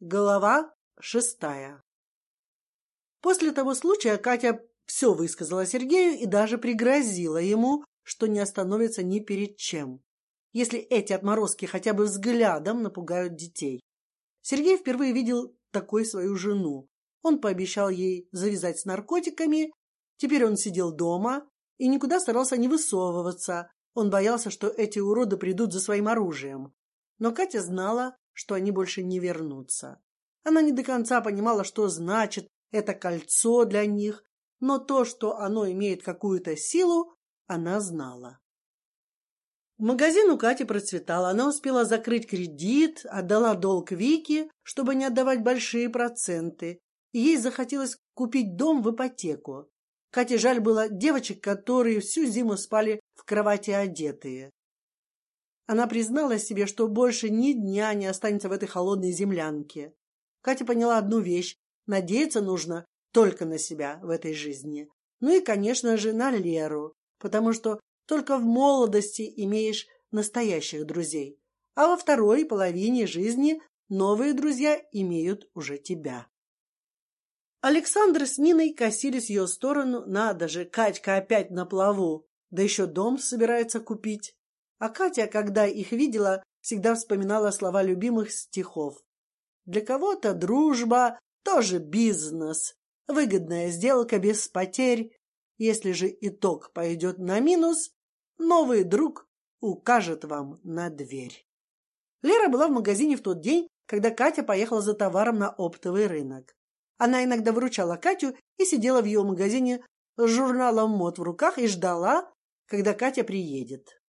Глава шестая. После того случая Катя все высказала Сергею и даже пригрозила ему, что не остановится ни перед чем, если эти отморозки хотя бы взглядом напугают детей. Сергей впервые видел такой свою жену. Он пообещал ей завязать с наркотиками. Теперь он сидел дома и никуда старался не высовываться. Он боялся, что эти уроды придут за своим оружием. Но Катя знала, что они больше не вернутся. Она не до конца понимала, что значит это кольцо для них, но то, что оно имеет какую-то силу, она знала. Магазин у Кати процветал. Она успела закрыть кредит, отдала долг Вике, чтобы не отдавать большие проценты. И ей захотелось купить дом в ипотеку. Кате жаль было девочек, которые всю зиму спали в кровати одетые. Она признала себе, что больше ни дня не останется в этой холодной землянке. Катя поняла одну вещь: надеяться нужно только на себя в этой жизни. Ну и, конечно же, на Леру, потому что только в молодости имеешь настоящих друзей, а во второй половине жизни новые друзья имеют уже тебя. Александр с Ниной косились ее сторону. Надо же, Катька опять на плаву, да еще дом собирается купить. А Катя, когда их видела, всегда вспоминала слова любимых стихов. Для кого-то дружба тоже бизнес, выгодная сделка без потерь. Если же итог пойдет на минус, новый друг укажет вам на дверь. Лера была в магазине в тот день, когда Катя поехала за товаром на оптовый рынок. Она иногда выручала Катю и сидела в ее магазине с журналом мод в руках и ждала, когда Катя приедет.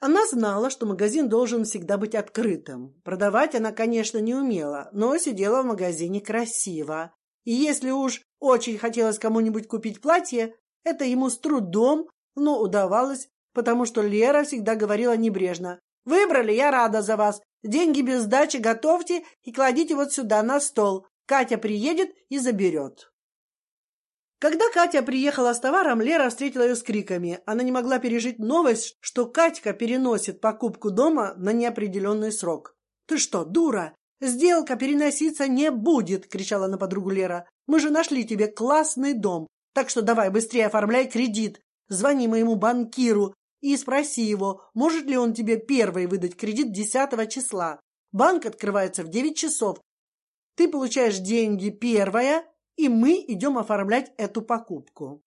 Она знала, что магазин должен всегда быть открытым. Продавать она, конечно, не умела, но сидела в магазине красиво. И если уж очень хотелось кому-нибудь купить платье, это ему с трудом, но удавалось, потому что Лера всегда говорила небрежно: "Выбрали, я рада за вас. Деньги без сдачи готовьте и кладите вот сюда на стол. Катя приедет и заберет". Когда Катя приехала с товаром, Лера встретила ее с криками. Она не могла пережить новость, что Катька переносит покупку дома на неопределенный срок. Ты что, дура? Сделка переноситься не будет, кричала на подругу Лера. Мы же нашли тебе классный дом, так что давай быстрее оформляй кредит. Звони моему банкиру и спроси его, может ли он тебе первый выдать кредит 10 числа. Банк открывается в 9 часов. Ты получаешь деньги первая, и мы идем оформлять эту покупку.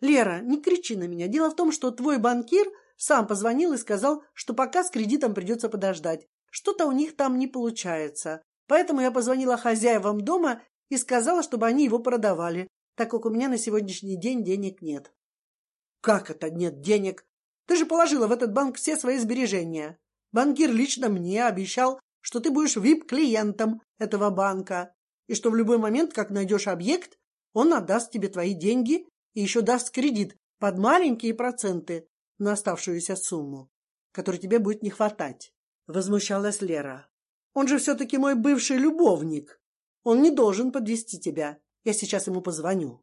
Лера, не кричи на меня. Дело в том, что твой банкир сам позвонил и сказал, что пока с кредитом придется подождать. Что-то у них там не получается. Поэтому я позвонила хозяевам дома и сказала, чтобы они его продавали, так как у меня на сегодняшний день денег нет. Как это нет денег? Ты же положила в этот банк все свои сбережения. Банкир лично мне обещал, что ты будешь вип клиентом этого банка и что в любой момент, как найдешь объект, он отдаст тебе твои деньги и еще даст кредит под маленькие проценты на оставшуюся сумму, которой тебе будет не хватать. Возмущалась Лера. Он же все-таки мой бывший любовник. Он не должен подвести тебя. Я сейчас ему позвоню.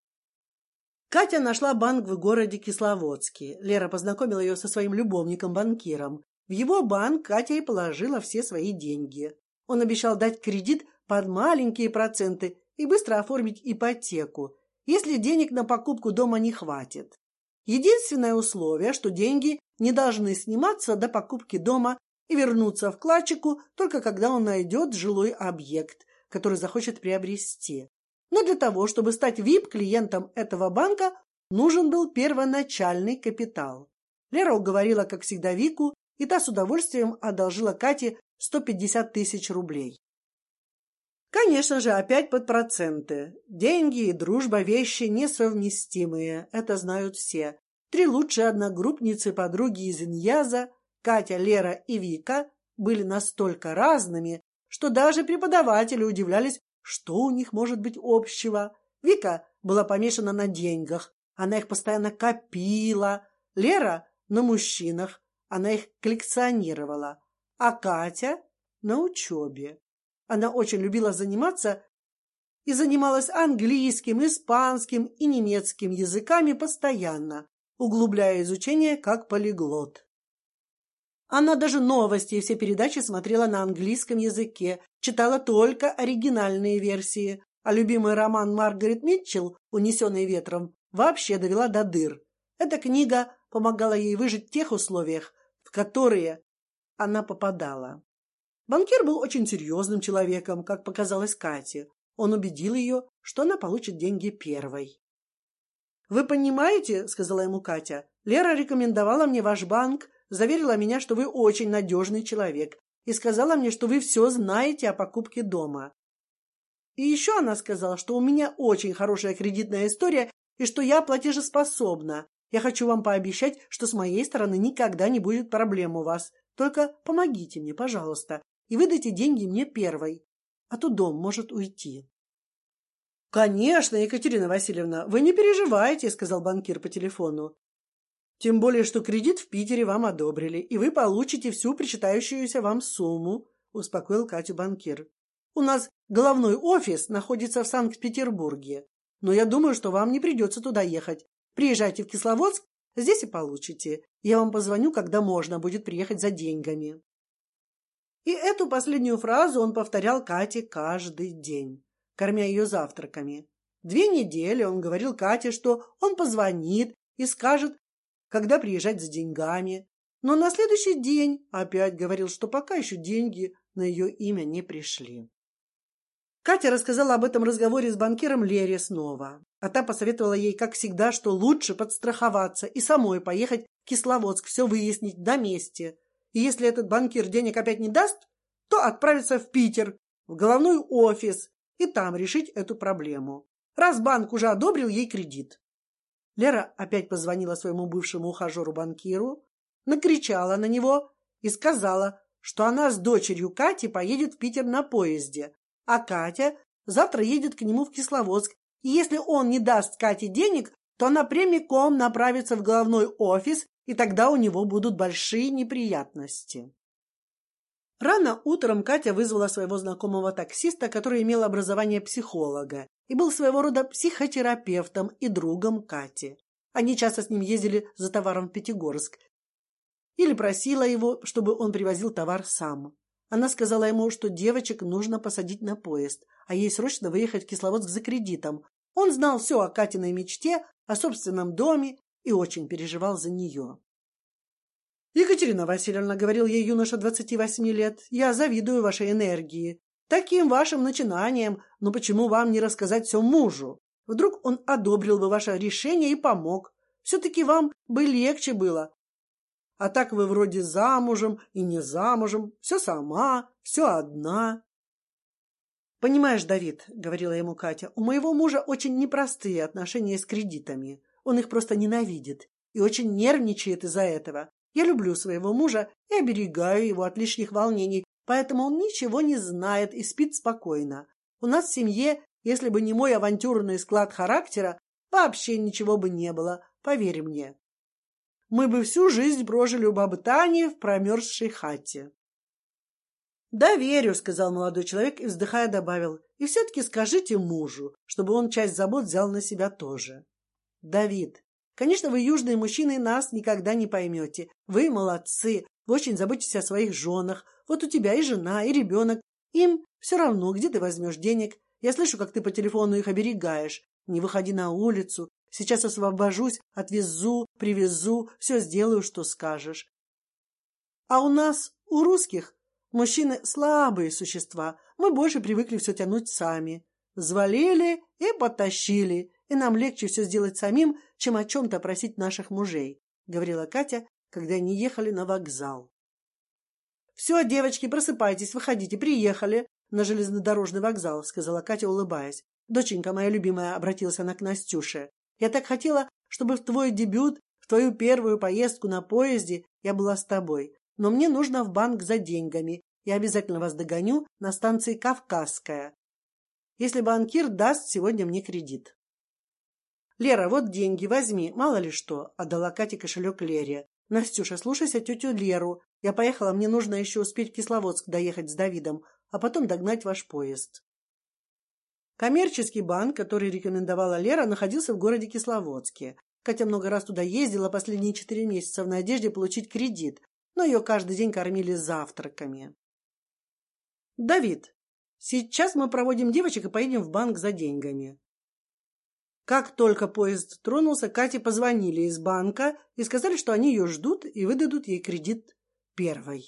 Катя нашла банк в городе Кисловодске. Лера познакомила ее со своим любовником-банкиром. В его банк Катя и положила все свои деньги. Он обещал дать кредит под маленькие проценты и быстро оформить ипотеку, если денег на покупку дома не хватит. Единственное условие, что деньги не должны сниматься до покупки дома и вернуться вкладчику только когда он найдет жилой объект, который захочет приобрести. Но для того, чтобы стать вип клиентом этого банка, нужен был первоначальный капитал. Лера уговорила, как всегда, Вику, и та с удовольствием одолжила Кате 150 тысяч рублей. Конечно же, опять под проценты. Деньги и дружба вещи несовместимые, это знают все. Три лучшие одногруппницы подруги из Иньяза, Катя, Лера и Вика, были настолько разными, что даже преподаватели удивлялись, что у них может быть общего. Вика была помешана на деньгах, она их постоянно копила. Лера на мужчинах, она их коллекционировала, а Катя на учебе. Она очень любила заниматься и занималась английским, испанским и немецким языками постоянно, углубляя изучение как полиглот. Она даже новости и все передачи смотрела на английском языке, читала только оригинальные версии, а любимый роман Маргарет Митчелл «Унесенный ветром» вообще довела до дыр. Эта книга помогала ей выжить в тех условиях, в которые она попадала. Банкир был очень серьезным человеком, как показалось Кате. Он убедил ее, что она получит деньги первой. Вы понимаете, сказала ему Катя, Лера рекомендовала мне ваш банк, заверила меня, что вы очень надежный человек, и сказала мне, что вы все знаете о покупке дома. И еще она сказала, что у меня очень хорошая кредитная история и что я платежеспособна. Я хочу вам пообещать, что с моей стороны никогда не будет проблем у вас. Только помогите мне, пожалуйста, и выдайте деньги мне первой, а то дом может уйти. Конечно, Екатерина Васильевна, вы не переживайте, сказал банкир по телефону. Тем более, что кредит в Питере вам одобрили, и вы получите всю причитающуюся вам сумму, успокоил Катю банкир. У нас головной офис находится в Санкт-Петербурге, но я думаю, что вам не придется туда ехать. Приезжайте в Кисловодск, здесь и получите. Я вам позвоню, когда можно будет приехать за деньгами. И эту последнюю фразу он повторял Кате каждый день, кормя ее завтраками. Две недели он говорил Кате, что он позвонит и скажет, когда приезжать за деньгами. Но на следующий день опять говорил, что пока еще деньги на ее имя не пришли. Катя рассказала об этом разговоре с банкиром Лере снова, а та посоветовала ей, как всегда, что лучше подстраховаться и самой поехать в Кисловодск, все выяснить на месте, и если этот банкир денег опять не даст, то отправиться в Питер, в головной офис и там решить эту проблему. Раз банк уже одобрил ей кредит. Лера опять позвонила своему бывшему ухажеру банкиру, накричала на него и сказала, что она с дочерью Кати поедет в Питер на поезде, а Катя завтра едет к нему в Кисловодск. И если он не даст Кате денег, то она прямиком направится в головной офис и тогда у него будут большие неприятности. Рано утром Катя вызвала своего знакомого таксиста, который имел образование психолога и был своего рода психотерапевтом и другом Кати. Они часто с ним ездили за товаром в Пятигорск. Или просила его, чтобы он привозил товар сам. Она сказала ему, что девочек нужно посадить на поезд, а ей срочно выехать в Кисловодск за кредитом. Он знал все о Катиной мечте, о собственном доме и очень переживал за нее. Екатерина Васильевна, говорил ей юноша двадцати восьми лет, я завидую вашей энергии, таким вашим начинаниям, но почему вам не рассказать все мужу? Вдруг он одобрил бы ваше решение и помог. Все-таки вам бы легче было. А так вы вроде замужем и не замужем, все сама, все одна. Понимаешь, Давид, говорила ему Катя, у моего мужа очень непростые отношения с кредитами. Он их просто ненавидит и очень нервничает из-за этого. Я люблю своего мужа и оберегаю его от лишних волнений, поэтому он ничего не знает и спит спокойно. У нас в семье, если бы не мой авантюрный склад характера, вообще ничего бы не было. Поверь мне, мы бы всю жизнь прожили у бабы Тани в промерзшей хате. Да верю, сказал молодой человек и вздыхая добавил: и все-таки скажите мужу, чтобы он часть забот взял на себя тоже. Давид, конечно, вы южные мужчины нас никогда не поймете. Вы молодцы, вы очень заботитесь о своих женах. Вот у тебя и жена, и ребенок. Им все равно, где ты возьмешь денег. Я слышу, как ты по телефону их оберегаешь. Не выходи на улицу. Сейчас освобожусь, отвезу, привезу, все сделаю, что скажешь. А у нас, у русских, мужчины слабые существа. Мы больше привыкли все тянуть сами. Звалили и потащили и нам легче все сделать самим, чем о чем-то просить наших мужей, говорила Катя, когда они ехали на вокзал. Все, девочки, просыпайтесь, выходите, приехали на железнодорожный вокзал, сказала Катя, улыбаясь. Доченька моя любимая, обратилась она к Настюше. Я так хотела, чтобы в твой дебют, в твою первую поездку на поезде я была с тобой, но мне нужно в банк за деньгами. Я обязательно вас догоню на станции Кавказская, если банкир даст сегодня мне кредит. Лера, вот деньги, возьми, мало ли что. Отдала Кате кошелек Лере. Настюша, слушайся тетю Леру. Я поехала, мне нужно еще успеть в Кисловодск доехать с Давидом, а потом догнать ваш поезд. Коммерческий банк, который рекомендовала Лера, находился в городе Кисловодске. Катя много раз туда ездила последние четыре месяца в надежде получить кредит, но ее каждый день кормили завтраками. Давид, сейчас мы проводим девочек и поедем в банк за деньгами. Как только поезд тронулся, Кате позвонили из банка и сказали, что они ее ждут и выдадут ей кредит первой.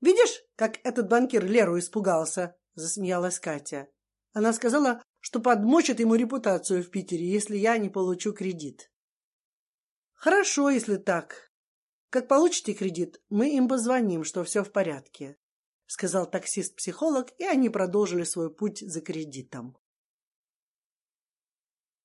Видишь, как этот банкир Леру испугался? Засмеялась Катя. Она сказала, что подмочит ему репутацию в Питере, если я не получу кредит. Хорошо, если так. Как получите кредит, мы им позвоним, что все в порядке, сказал таксист-психолог, и они продолжили свой путь за кредитом.